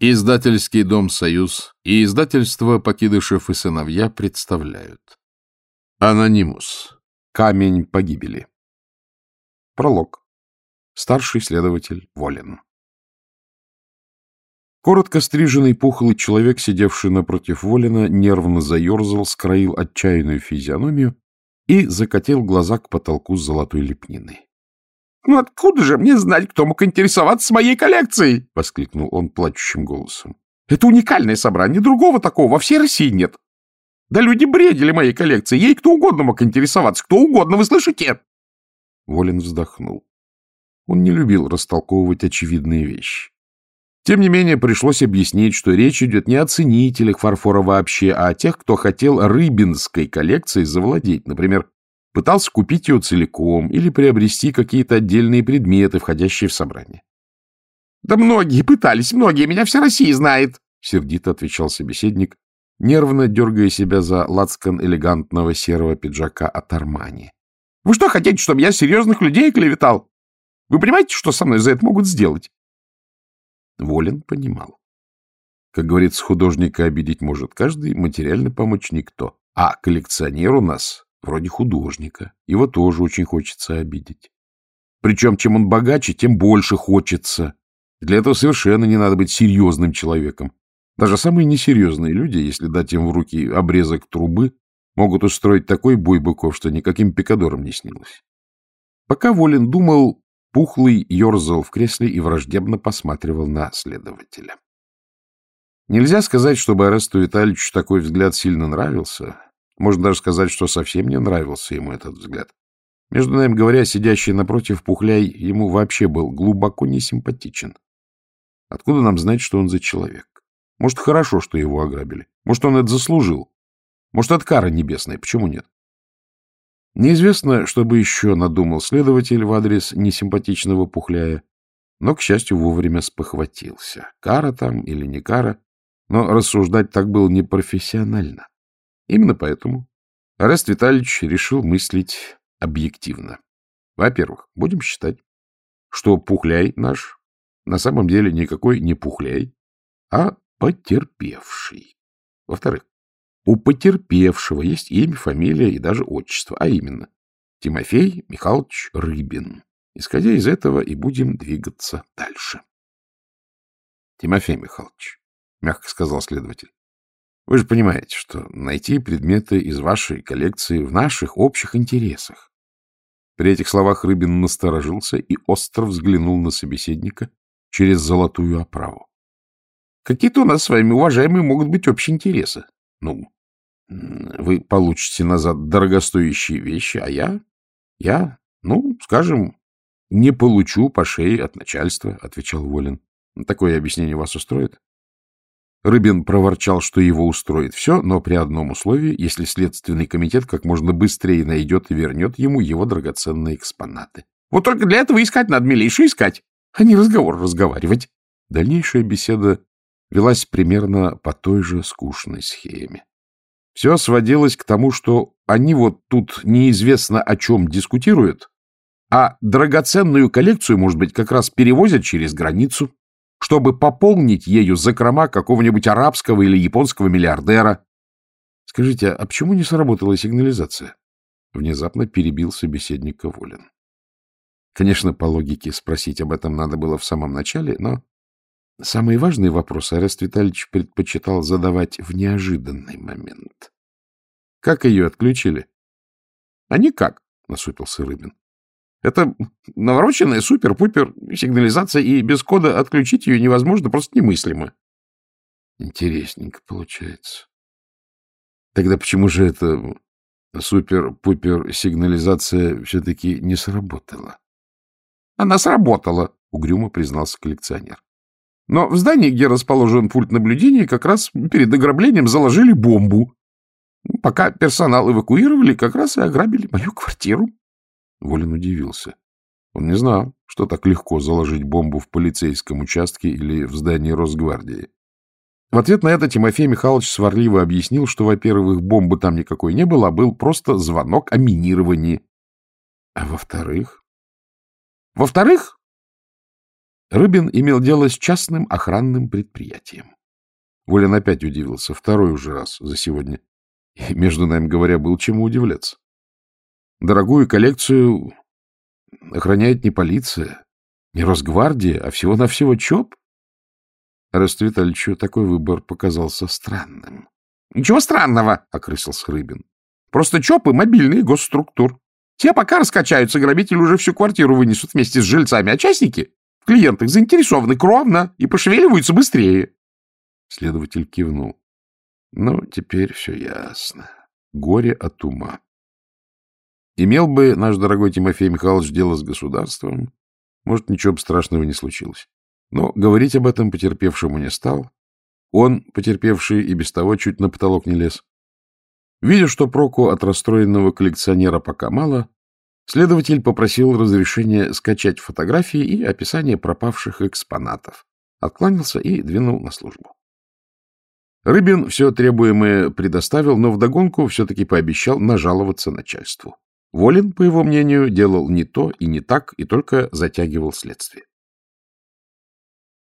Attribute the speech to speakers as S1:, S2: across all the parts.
S1: Издательский дом «Союз» и издательство «Покидышев и сыновья» представляют. Анонимус. Камень погибели. Пролог. Старший следователь Волин. Коротко стриженный пухлый человек, сидевший напротив Волина, нервно заерзал, скроил отчаянную физиономию и закатил глаза к потолку с золотой лепниной.
S2: Ну откуда же мне знать, кто мог интересоваться моей коллекцией? — воскликнул он плачущим голосом. — Это уникальное собрание, другого такого во всей России нет. Да люди бредили моей коллекцией, ей кто угодно мог интересоваться, кто угодно, вы слышите?
S1: Волин вздохнул. Он не любил растолковывать очевидные вещи. Тем не менее, пришлось объяснить, что речь идет не о ценителях фарфора вообще, а о тех, кто хотел рыбинской коллекцией завладеть, например, пытался купить ее целиком или приобрести какие-то отдельные предметы, входящие в собрание.
S2: — Да многие пытались, многие, меня вся Россия знает, — сердито отвечал собеседник, нервно дергая себя за лацкан элегантного серого пиджака от Армани. — Вы что, хотите, чтобы я серьезных людей клеветал? Вы понимаете, что со мной за это могут сделать?
S1: Волин понимал. Как говорится, художника обидеть может каждый, материально помочь никто. А коллекционер у нас вроде художника. Его тоже очень хочется обидеть. Причем, чем он богаче, тем больше хочется. Для этого совершенно не надо быть серьезным человеком. Даже самые несерьезные люди, если дать им в руки обрезок трубы, могут устроить такой бой быков, что никаким пикадором не снилось. Пока Волин думал, Пухлый ерзал в кресле и враждебно посматривал на следователя. Нельзя сказать, чтобы Аресту Витальевичу такой взгляд сильно нравился, можно даже сказать, что совсем не нравился ему этот взгляд. Между нами говоря, сидящий напротив Пухляй ему вообще был глубоко несимпатичен. Откуда нам знать, что он за человек? Может, хорошо, что его ограбили. Может, он это заслужил. Может, это кара небесная. Почему нет? Неизвестно, что бы еще надумал следователь в адрес несимпатичного Пухляя, но, к счастью, вовремя спохватился. Кара там или не кара, но рассуждать так было непрофессионально. Именно поэтому Арест Витальевич решил мыслить объективно. Во-первых, будем считать, что пухляй наш на самом деле никакой не пухляй, а потерпевший. Во-вторых, у потерпевшего есть имя, фамилия и даже отчество, а именно Тимофей Михайлович Рыбин. Исходя из этого и будем двигаться дальше. — Тимофей Михайлович, — мягко сказал следователь, вы же понимаете, что найти предметы из вашей коллекции в наших общих интересах. При этих словах Рыбин насторожился и остро взглянул на собеседника через золотую оправу.
S2: Какие-то у нас с вами, уважаемые, могут быть общие интересы.
S1: Ну, вы получите назад дорогостоящие вещи, а я, я, ну, скажем, не получу по шее от начальства, — отвечал Волин. Такое объяснение вас устроит? Рыбин проворчал, что его устроит все, но при одном условии, если Следственный комитет как можно быстрее найдет и вернет ему его драгоценные экспонаты.
S2: Вот только для этого искать надо, милейший, искать, а не разговор разговаривать.
S1: Дальнейшая беседа велась примерно по той же скучной схеме. Все сводилось к тому, что они вот тут неизвестно о чем дискутируют, а драгоценную коллекцию, может быть, как раз перевозят через границу чтобы пополнить ею закрома какого-нибудь арабского или японского миллиардера. Скажите, а почему не сработала сигнализация? Внезапно перебил собеседника Волин. Конечно, по логике спросить об этом надо было в самом начале, но самые важные вопросы Арест Витальевич предпочитал задавать в неожиданный момент. Как ее отключили? — А никак, — насупился Рыбин. Это навороченная супер-пупер сигнализация, и без кода отключить ее невозможно, просто немыслимо. Интересненько получается. Тогда почему же эта супер-пупер сигнализация все-таки не сработала?
S2: Она сработала, угрюмо признался коллекционер. Но в здании, где расположен пульт наблюдения, как раз перед ограблением заложили бомбу. Пока персонал эвакуировали, как раз и ограбили мою квартиру.
S1: Волин удивился. Он не знал, что так легко заложить бомбу в полицейском участке или в здании Росгвардии. В ответ на это Тимофей Михайлович сварливо объяснил, что, во-первых, бомбы там никакой не было, а был просто звонок о минировании. А во-вторых?
S2: Во-вторых,
S1: Рыбин имел дело с частным охранным предприятием. Волин опять удивился, второй уже раз за сегодня. И, между нами говоря, был чему удивляться. Дорогую коллекцию охраняет не полиция, не Росгвардия, а всего-навсего ЧОП. Аресту Витальевичу такой выбор показался странным. — Ничего странного, — окрысился Рыбин. — Просто ЧОПы — мобильные госструктур. Те пока раскачаются, грабители уже всю квартиру вынесут вместе с жильцами, а частники в клиентах заинтересованы кровно и пошевеливаются быстрее. Следователь кивнул. Ну, теперь все ясно. Горе от ума. Имел бы наш дорогой Тимофей Михайлович дело с государством, может, ничего бы страшного не случилось. Но говорить об этом потерпевшему не стал. Он, потерпевший, и без того чуть на потолок не лез. Видя, что проку от расстроенного коллекционера пока мало, следователь попросил разрешения скачать фотографии и описание пропавших экспонатов, откланялся и двинул на службу. Рыбин все требуемое предоставил, но вдогонку все-таки пообещал нажаловаться начальству. Волин, по его мнению, делал не то и не так, и только затягивал следствие.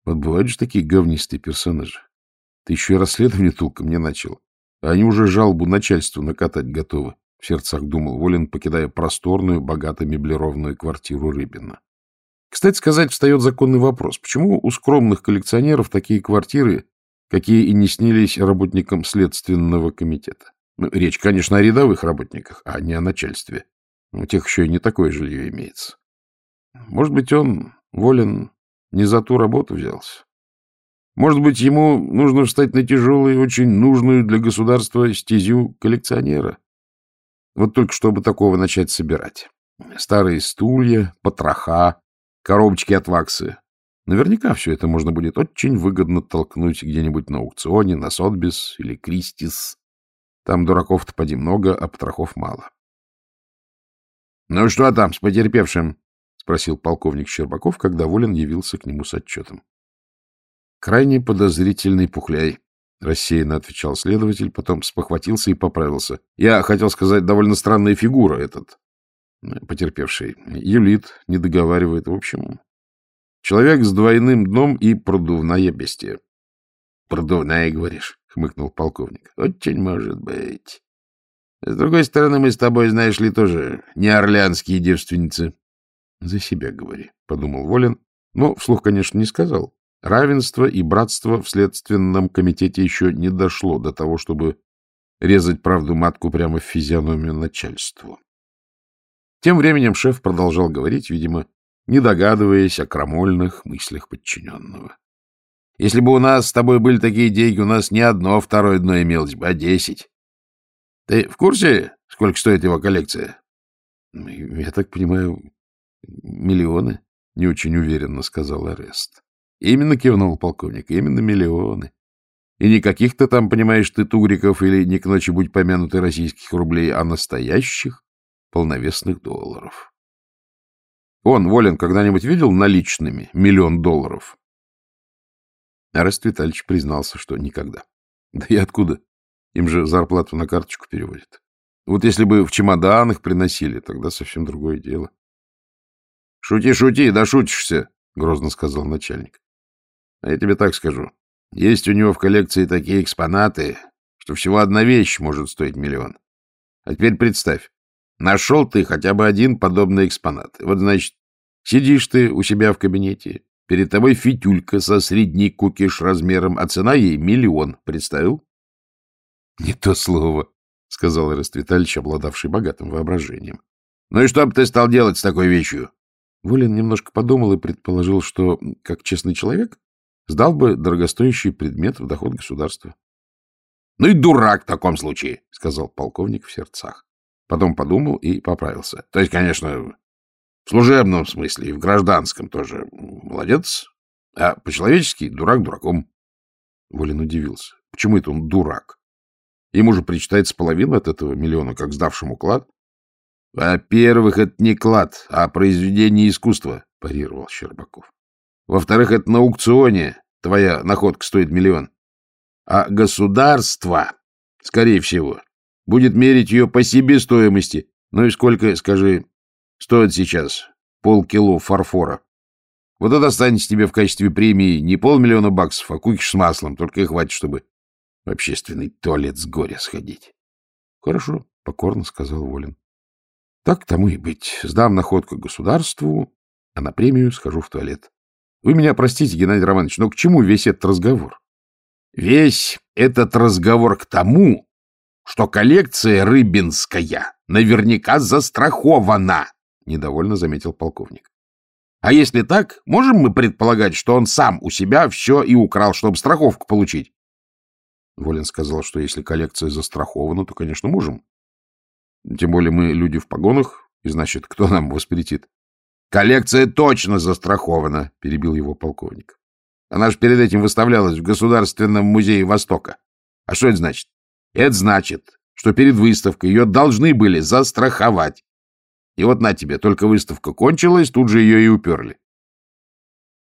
S1: Вот бывают же такие говнистые персонажи. Ты еще и расследование толком не начал. А они уже жалобу начальству накатать готовы, — в сердцах думал Волин, покидая просторную, богато меблированную квартиру Рыбина. Кстати сказать, встает законный вопрос. Почему у скромных коллекционеров такие квартиры какие и не снились работникам Следственного комитета. Ну, речь, конечно, о рядовых работниках, а не о начальстве. У тех еще и не такое жилье имеется. Может быть, он волен не за ту работу взялся. Может быть, ему нужно встать на тяжелую очень нужную для государства стезю коллекционера. Вот только чтобы такого начать собирать. Старые стулья, потроха, коробочки от ваксы. Наверняка все это можно будет очень выгодно толкнуть где-нибудь на аукционе, на Сотбис или Кристис. Там дураков-то поди много, а потрохов мало. — Ну что там с потерпевшим? — спросил полковник Щербаков, когда Волин явился к нему с отчетом. — Крайне подозрительный пухляй, — рассеянно отвечал следователь, потом спохватился и поправился. — Я хотел сказать, довольно странная фигура этот, потерпевший. Юлит, не договаривает, в общем, Человек с двойным дном и продувная бестия. — Продувная, говоришь? — хмыкнул полковник. — Очень может быть. С другой стороны, мы с тобой, знаешь ли, тоже не орлеанские девственницы. — За себя говори, — подумал Волин, но вслух, конечно, не сказал. Равенство и братство в Следственном комитете еще не дошло до того, чтобы резать правду матку прямо в физиономию начальству. Тем временем шеф продолжал говорить, видимо, не догадываясь о крамольных мыслях подчиненного. Если бы у нас с тобой были такие деньги, у нас не одно второе дно имелось бы, а десять. Ты в курсе, сколько стоит его коллекция? Я так понимаю, миллионы, — не очень уверенно сказал Арест. — Именно кивнул полковник, именно миллионы. И не каких-то там, понимаешь ты, тугриков или не к ночи будь помянуты российских рублей, а настоящих полновесных долларов. Он, Волин, когда-нибудь видел наличными миллион долларов? Арест Витальевич признался, что никогда. Да и откуда? Им же зарплату на карточку переводят. Вот если бы в чемоданах приносили, тогда совсем другое дело. — Шути, шути, да шутишься, — грозно сказал начальник. — А я тебе так скажу. Есть у него в коллекции такие экспонаты, что всего одна вещь может стоить миллион. А теперь представь, Нашел ты хотя бы один подобный экспонат. Вот, значит, сидишь ты у себя в кабинете, перед тобой фитюлька со средний кукиш размером, а цена ей миллион. Представил? — Не то слово, — сказал Эраст Витальевич, обладавший богатым воображением. — Ну и что бы ты стал делать с такой вещью? Волин немножко подумал и предположил, что, как честный человек, сдал бы дорогостоящий предмет в доход государства. — Ну и дурак в таком случае, — сказал полковник в сердцах. Потом подумал и поправился. То есть, конечно, в служебном смысле и в гражданском тоже молодец, а по-человечески дурак дураком. Волин удивился. Почему это он дурак? Ему же причитается половина от этого миллиона, как сдавшему клад. — Во-первых, это не клад, а произведение искусства, — парировал Щербаков. — Во-вторых, это на аукционе твоя находка стоит миллион. А государство, скорее всего, будет мерить ее по себестоимости. Ну и сколько, скажи, стоит сейчас полкило фарфора? Вот это останется тебе в качестве премии не полмиллиона баксов, а кукиш с маслом, только и хватит, чтобы общественный туалет с горя сходить.
S2: — Хорошо, — покорно сказал Волин. — Так тому и быть. Сдам находку государству, а на премию схожу в туалет. Вы меня простите, Геннадий Романович, но к чему весь этот разговор?
S1: — Весь этот разговор к тому, что коллекция рыбинская наверняка застрахована, — недовольно заметил полковник. — А если так, можем мы предполагать, что он сам у себя все и украл, чтобы страховку получить?
S2: Волин сказал, что если коллекция застрахована, то, конечно, можем. Тем более мы люди в погонах, и, значит, кто нам воспретит?
S1: — Коллекция точно застрахована, — перебил его полковник. Она же перед этим выставлялась в Государственном музее Востока. А что это значит? Это значит, что перед выставкой ее должны были застраховать. И вот на тебе, только выставка кончилась, тут же ее и уперли.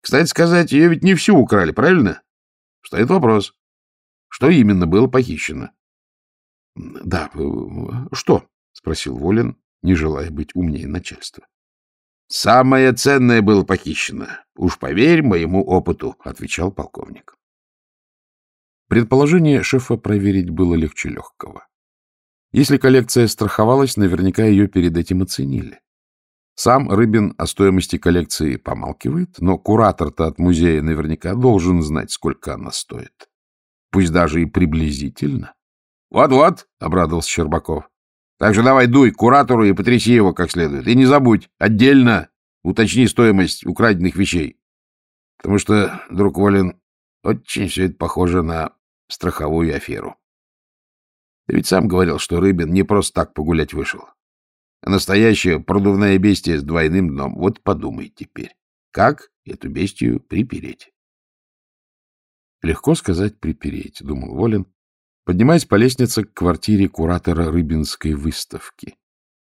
S1: Кстати сказать, ее ведь не всю украли, правильно? Стоит вопрос. Что именно было похищено?
S2: — Да, э, что? — спросил Волин, не желая быть умнее начальства.
S1: — Самое ценное было похищено. Уж поверь моему опыту, — отвечал полковник.
S2: Предположение шефа проверить было легче легкого. Если коллекция страховалась, наверняка ее перед этим оценили. Сам Рыбин о стоимости коллекции помалкивает, но куратор-то от музея наверняка должен знать, сколько она стоит пусть даже и приблизительно. Вот — Вот-вот, — обрадовался Щербаков. — Так же давай дуй к куратору и потряси его как следует. И не забудь, отдельно уточни стоимость украденных вещей. Потому что, друг Волин, очень все это похоже на страховую аферу. Ты ведь сам говорил, что Рыбин не просто так погулять вышел. А настоящая продувная бестия с двойным дном. Вот подумай теперь, как эту бестию припереть. Легко сказать припереть, думал Волин, поднимаясь по лестнице к квартире куратора Рыбинской выставки,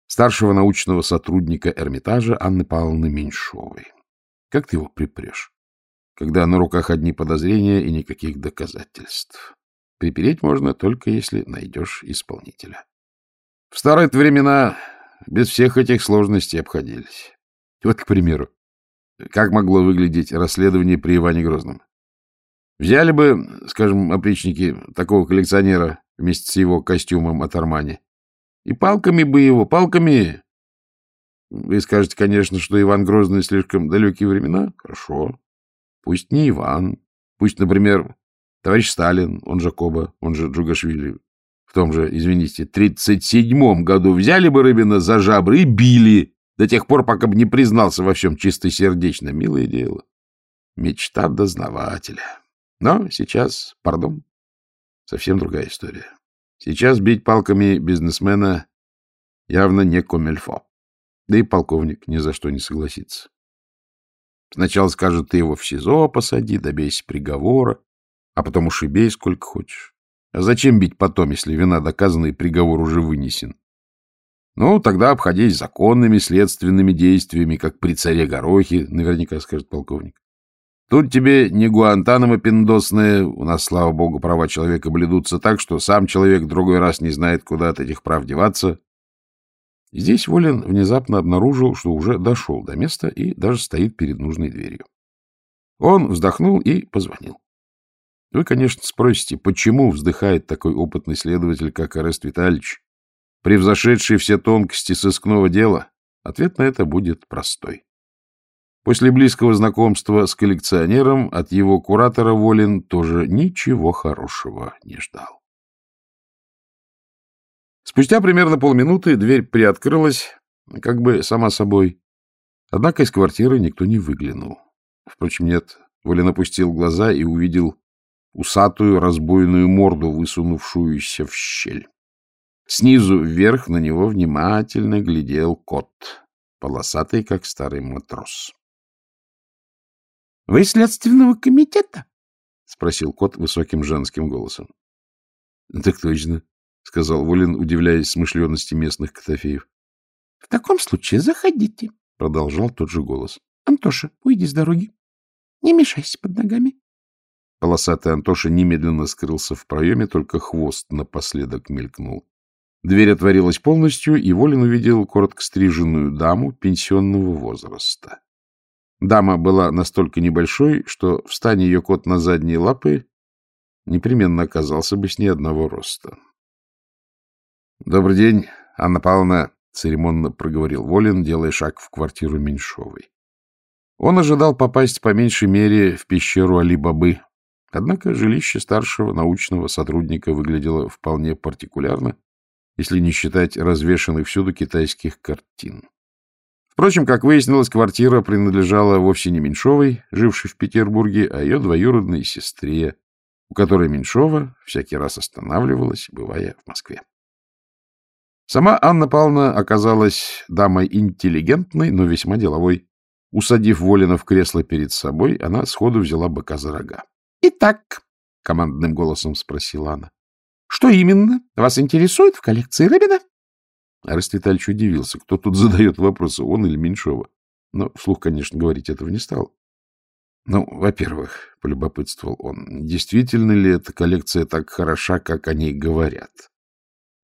S2: старшего научного сотрудника Эрмитажа Анны Павловны Меньшовой. Как ты его припрешь, когда на руках одни подозрения и никаких доказательств? Припереть можно только если найдешь исполнителя. В старые времена без всех этих сложностей обходились. Вот, к примеру, как могло выглядеть расследование при Иване Грозном? Взяли бы, скажем, опричники такого коллекционера вместе с его костюмом от Армани. И палками бы его, палками. Вы скажете, конечно, что Иван Грозный слишком далекие времена. Хорошо. Пусть не Иван. Пусть, например, товарищ Сталин, он же Коба, он же Джугашвили, в том же, извините, 37-м году взяли бы Рыбина за жабры и били до тех пор, пока бы не признался во всем чистосердечно. Милое дело. Мечта дознавателя. Но сейчас, пардон, совсем другая история. Сейчас бить палками бизнесмена явно не комельфо. Да и полковник ни за что не согласится. Сначала скажет, ты его в СИЗО посади, добейся приговора, а потом уж сколько хочешь. А зачем бить потом, если вина доказана и приговор уже вынесен? Ну, тогда обходись законными следственными действиями, как при царе Горохе, наверняка скажет полковник. Тут тебе не Гуантанамо пиндосное, у нас, слава богу, права человека бледутся так, что сам человек другой раз не знает, куда от этих прав деваться. Здесь Волин внезапно обнаружил, что уже дошел до места и даже стоит перед нужной дверью. Он вздохнул и позвонил. Вы, конечно, спросите, почему вздыхает такой опытный следователь, как Арест Витальевич, превзошедший все тонкости сыскного дела? Ответ на это будет простой. После близкого знакомства с коллекционером от его куратора Волин тоже ничего хорошего не ждал. Спустя примерно полминуты дверь приоткрылась, как бы сама собой. Однако из квартиры никто не выглянул. Впрочем, нет. Волин опустил глаза и увидел усатую разбойную морду, высунувшуюся в щель. Снизу вверх на него внимательно глядел кот, полосатый, как старый матрос. — Вы следственного комитета? — спросил кот высоким женским голосом. — Так точно, — сказал Волин, удивляясь смышленности местных котофеев. — В таком случае заходите, — продолжал тот же голос. — Антоша, уйди с дороги. Не мешайся под ногами. Полосатый Антоша немедленно скрылся в проеме, только хвост напоследок мелькнул. Дверь отворилась полностью, и Волин увидел коротко стриженную даму пенсионного возраста.
S1: Дама была настолько небольшой, что, встань ее кот на задние лапы, непременно оказался бы с ней одного роста. — Добрый день, Анна Павловна, — церемонно проговорил Волин, делая шаг в квартиру Меньшовой. Он ожидал попасть по меньшей мере в пещеру Али-Бабы, однако жилище старшего научного сотрудника выглядело вполне партикулярно, если не считать развешанных всюду китайских картин. Впрочем, как выяснилось, квартира принадлежала вовсе не Меньшовой, жившей в Петербурге, а ее двоюродной сестре, у которой Меньшова всякий раз останавливалась, бывая в Москве. Сама Анна Павловна оказалась дамой интеллигентной, но весьма деловой. Усадив Волина в кресло перед собой, она сходу взяла быка за рога. — Итак, — командным голосом спросила она, — что именно вас интересует в коллекции Рыбина? Арест Витальевич удивился, кто тут задает вопросы, он или Меньшова. Но вслух, конечно, говорить этого не стал. Ну, во-первых, полюбопытствовал он, действительно ли эта коллекция так хороша, как о ней говорят?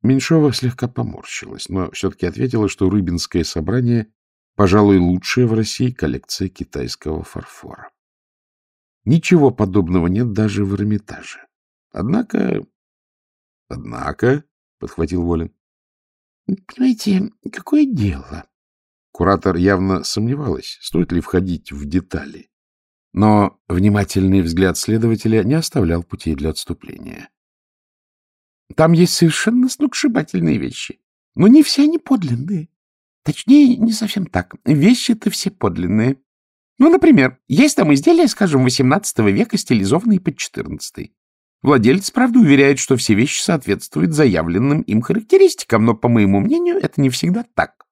S1: Меньшова слегка поморщилась, но все-таки ответила, что Рыбинское собрание, пожалуй, лучшая в России коллекция китайского фарфора. Ничего подобного нет даже в Эрмитаже. Однако... Однако, — подхватил Волин, — Понимаете, какое дело? Куратор явно сомневалась, стоит ли входить в детали. Но внимательный взгляд следователя не оставлял путей для отступления. Там есть совершенно сногсшибательные вещи, но не все они подлинные. Точнее, не совсем так. Вещи-то все подлинные. Ну, например, есть там изделия, скажем, XVIII века, стилизованные под XIV. Владелец, правда, уверяет, что все вещи соответствуют заявленным им характеристикам, но, по моему мнению, это не всегда так.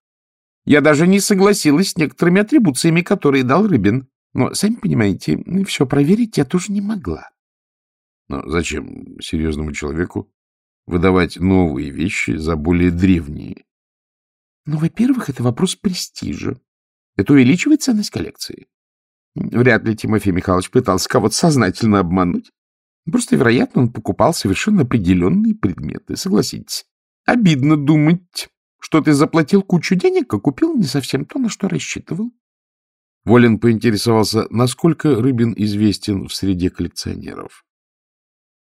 S1: Я даже не согласилась с некоторыми атрибуциями, которые дал Рыбин. Но, сами понимаете, все проверить я тоже не могла. Но зачем серьезному человеку выдавать новые вещи за более древние? Ну, во-первых, это вопрос престижа. Это увеличивает ценность коллекции. Вряд ли Тимофей Михайлович пытался кого-то сознательно обмануть. Просто, вероятно, он покупал совершенно определенные предметы, согласитесь. Обидно думать, что ты заплатил кучу денег, а купил не совсем то, на что рассчитывал. Волин поинтересовался, насколько Рыбин известен в среде коллекционеров.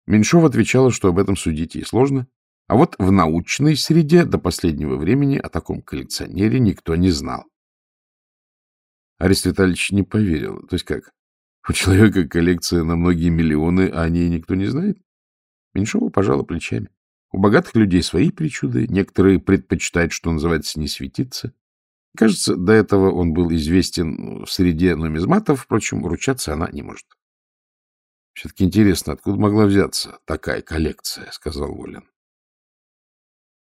S1: Меньшов отвечала, что об этом судить ей сложно, а вот в научной среде до последнего времени о таком коллекционере никто не знал. Арест Витальевич не поверил. То есть как? У человека коллекция на многие миллионы, а о ней никто не знает. Меньшова пожала плечами. У богатых людей свои причуды, некоторые предпочитают, что называется, не светиться. Кажется, до этого он был известен в среде нумизматов, впрочем, ручаться она не может. — Все-таки интересно, откуда могла взяться такая коллекция, — сказал Волин.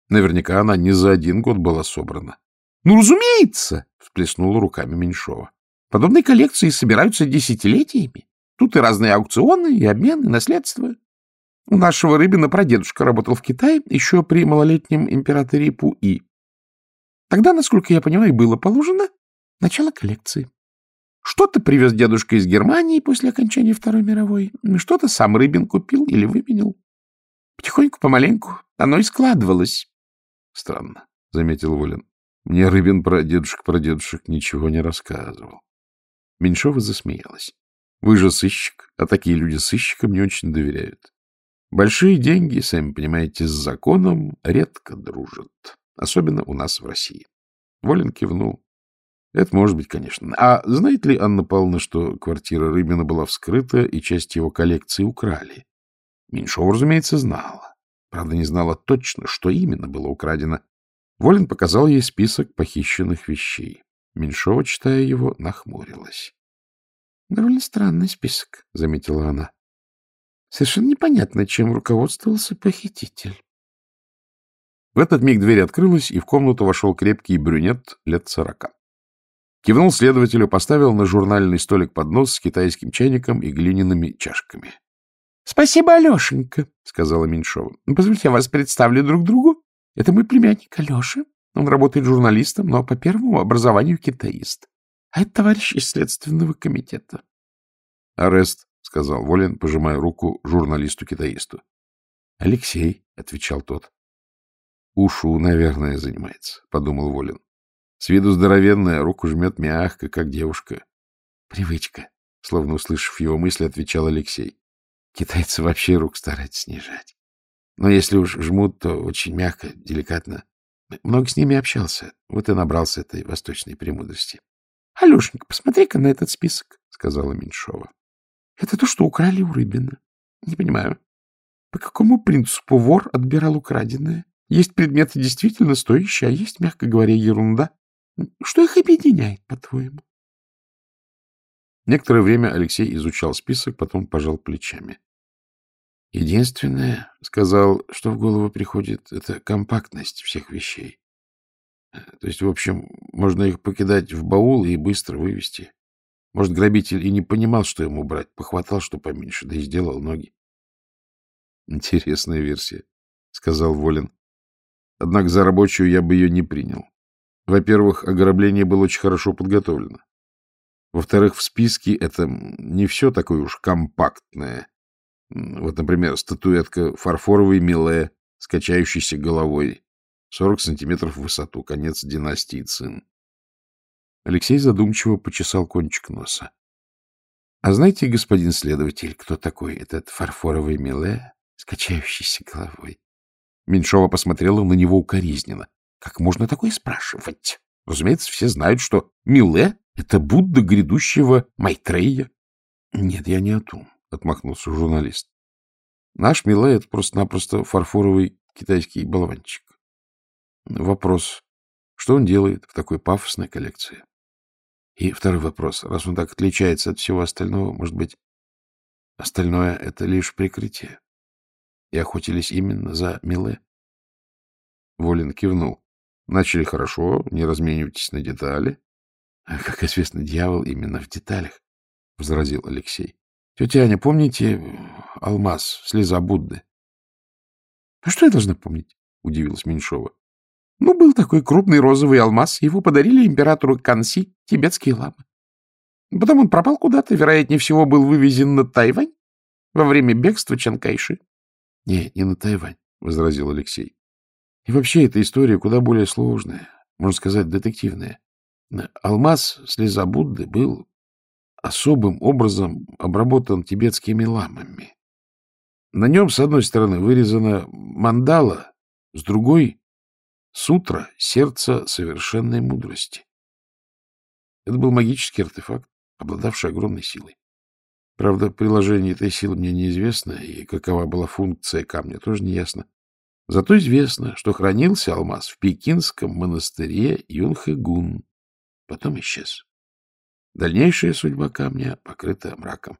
S1: Наверняка она не за один год была собрана. — Ну, разумеется! — всплеснула руками Меньшова. Подобные коллекции собираются десятилетиями. Тут и разные аукционы, и обмены, и наследства. У нашего Рыбина прадедушка работал в Китае еще при малолетнем императоре Пуи. Тогда, насколько я понимаю, было положено начало коллекции. Что-то привез дедушка из Германии после окончания Второй мировой, что-то сам Рыбин купил или выменил. Потихоньку, помаленьку оно и складывалось. — Странно, — заметил Волин. Мне Рыбин про дедушек ничего не рассказывал. Меньшова засмеялась. Вы же сыщик, а такие люди сыщикам не очень доверяют. Большие деньги, сами понимаете, с законом редко дружат. Особенно у нас в России. Волин кивнул. Это может быть, конечно. А знает ли Анна Павловна, что квартира Рыбина была вскрыта и часть его коллекции украли? Меньшова, разумеется, знала. Правда, не знала точно, что именно было украдено. Волин показал ей список похищенных вещей. Меньшова, читая его, нахмурилась. — Довольно странный список, — заметила она. — Совершенно непонятно, чем руководствовался похититель. В этот миг дверь открылась, и в комнату вошел крепкий брюнет лет сорока. Кивнул следователю, поставил на журнальный столик поднос с китайским чайником и глиняными чашками. — Спасибо, Алешенька, — сказала Меньшова. — Позвольте, я вас представлю друг другу. Это мой племянник Алеша. Он работает журналистом, но по первому образованию китаист. А это товарищ из Следственного комитета. — Арест, — сказал Волин, пожимая руку журналисту-китаисту. — Алексей, — отвечал тот. — Ушу, наверное, занимается, — подумал Волин. С виду здоровенная, руку жмет мягко, как девушка.
S2: — Привычка, — словно услышав его мысли, отвечал Алексей. — Китайцы вообще рук стараются снижать. Но если уж жмут, то очень мягко, деликатно. Много с ними общался, вот и набрался этой восточной премудрости. — Алешенька, посмотри-ка на этот список, — сказала Меньшова. — Это то, что украли у Рыбина. Не понимаю, по какому принципу вор отбирал украденное? Есть предметы действительно стоящие, а есть, мягко говоря, ерунда. Что их объединяет, по-твоему?
S1: Некоторое время Алексей изучал список, потом пожал плечами. Единственное, — сказал, — что в голову приходит, — это компактность всех вещей. То есть, в общем, можно их покидать в баул и быстро вывести. Может, грабитель и не понимал, что ему брать, похватал, что поменьше, да и сделал ноги. — Интересная версия, — сказал Волин. Однако за рабочую я бы ее не принял. Во-первых, ограбление было очень хорошо подготовлено. Во-вторых, в списке это не все такое уж компактное. Вот, например, статуэтка фарфоровой миле с качающейся головой, 40 сантиметров в высоту, конец династии Цин. Алексей задумчиво почесал кончик носа. — А знаете, господин следователь, кто такой этот фарфоровый миле с качающейся головой? Меньшова посмотрела на него укоризненно. — Как можно такое спрашивать? Разумеется, все знают, что Миле — это Будда грядущего Майтрея. — Нет, я не о том, — отмахнулся журналист. Наш Миле — это просто-напросто фарфоровый китайский болванчик. Вопрос, что он делает в такой пафосной коллекции? И второй вопрос, раз он так отличается от всего остального, может быть, остальное — это лишь прикрытие? и охотились именно за Миле? Волин кивнул. Начали хорошо, не разменивайтесь на детали. А, как известно, дьявол именно в деталях, — возразил Алексей. Тетя Аня, помните алмаз, слеза Будды? — А что я должна помнить? — удивилась Меньшова. — Ну, был такой крупный розовый алмаз, его подарили императору Канси, тибетские ламы. Потом он пропал куда-то, вероятнее всего, был вывезен на Тайвань во время бегства Чанкайши. — Не, не на Тайвань, — возразил Алексей. — И вообще эта история куда более сложная, можно сказать, детективная. Алмаз, слеза Будды, был особым образом обработан тибетскими ламами. На нем, с одной стороны, вырезана мандала, с другой — сутра, сердце совершенной мудрости. Это был магический артефакт, обладавший огромной силой. Правда, приложение этой силы мне неизвестно, и какова была функция камня, тоже не ясно. Зато известно, что хранился алмаз в пекинском монастыре Юнхэгун. Потом исчез. Дальнейшая судьба камня покрыта мраком.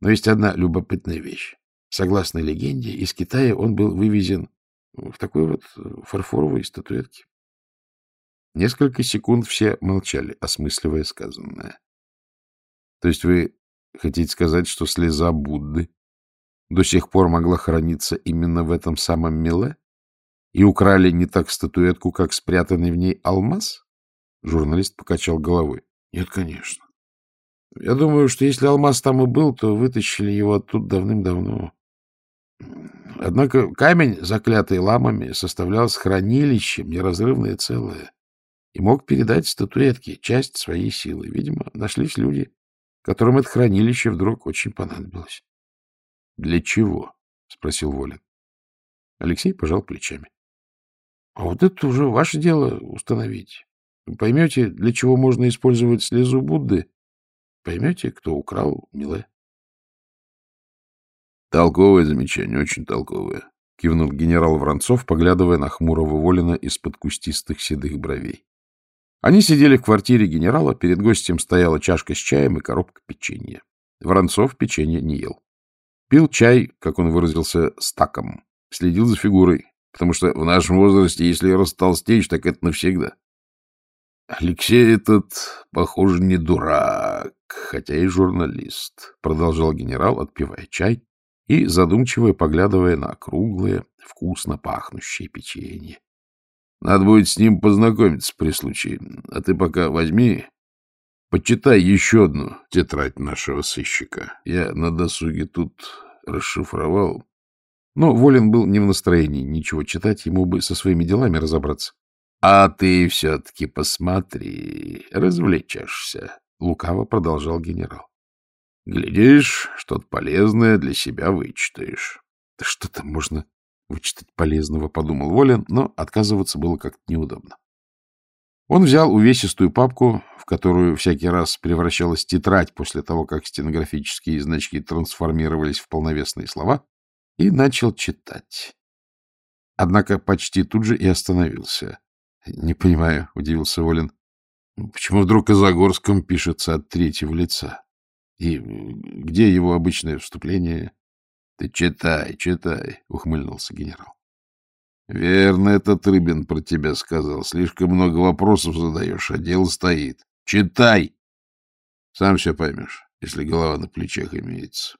S1: Но есть одна любопытная вещь. Согласно легенде, из Китая он был вывезен в такой вот фарфоровой статуэтке. Несколько секунд все молчали, осмысливая сказанное. — То есть вы Хотите сказать, что слеза Будды до сих пор могла храниться именно в этом самом меле? И украли не так статуэтку, как спрятанный в ней алмаз? Журналист покачал головой. Нет, конечно. Я думаю, что если алмаз там и был, то вытащили его оттуда давным-давно. Однако камень, заклятый ламами, составлял хранилищем неразрывное целое и мог передать статуэтке часть своей силы. Видимо, нашлись люди, которым это хранилище вдруг очень понадобилось. — Для чего? — спросил Волин. Алексей пожал плечами. — А вот это уже ваше дело установить. Поймете, для чего можно использовать слезу Будды, поймете, кто украл Миле. — Толковое замечание, очень толковое, — кивнул генерал Воронцов, поглядывая на хмурого Волина из-под кустистых седых бровей. Они сидели в квартире генерала, перед гостем стояла чашка с чаем и коробка печенья. Воронцов печенье не ел. Пил чай, как он выразился, стаком. Следил за фигурой, потому что в нашем возрасте, если растолстеешь, так это навсегда. Алексей этот, похоже, не дурак, хотя и журналист, продолжал генерал, отпивая чай и задумчиво поглядывая на круглое, вкусно пахнущее печенье. Надо будет с ним познакомиться при случае. А ты пока возьми, почитай еще одну тетрадь нашего сыщика. Я на досуге тут расшифровал. Но Волин был не в настроении ничего читать, ему бы со своими делами разобраться. — А ты все-таки посмотри, развлечешься, — Лукаво продолжал генерал. — Глядишь, что-то полезное для себя вычитаешь. — Да что там можно вычитать полезного, — подумал Волин, но отказываться было как-то неудобно. Он взял увесистую папку, в которую всякий раз превращалась тетрадь после того, как стенографические значки трансформировались в полновесные слова, и начал читать. Однако почти тут же и остановился. — Не понимаю, — удивился Волин. — Почему вдруг о Загорском пишется от третьего лица? И где его обычное вступление? — Ты читай, читай, — ухмыльнулся генерал. — Верно, этот Рыбин про тебя сказал. Слишком много вопросов задаешь, а дело стоит. Читай! Сам все поймешь, если голова на плечах имеется.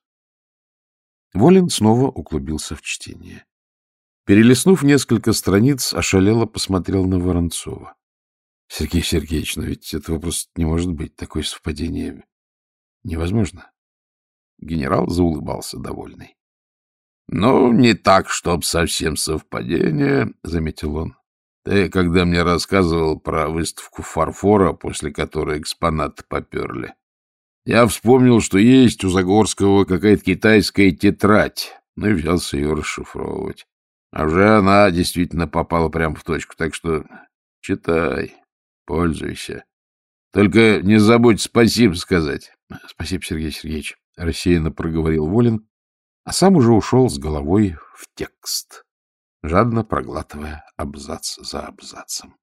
S2: Волин снова углубился в чтение. Перелистнув несколько страниц, ошалело посмотрел на Воронцова. — Сергей Сергеевич, но ведь этого просто не может быть. Такое совпадение невозможно. Генерал заулыбался довольный.
S1: — Ну, не так, чтоб совсем совпадение, — заметил он. — Ты, когда мне рассказывал про выставку фарфора, после которой экспонаты поперли, я вспомнил, что есть у Загорского какая-то китайская тетрадь, ну и взялся ее расшифровывать. А уже она действительно попала прямо в точку, так что читай, пользуйся. Только не забудь спасибо сказать.
S2: — Спасибо, Сергей Сергеевич, — рассеянно проговорил Волин, а сам уже ушел с головой в текст, жадно проглатывая абзац за абзацем.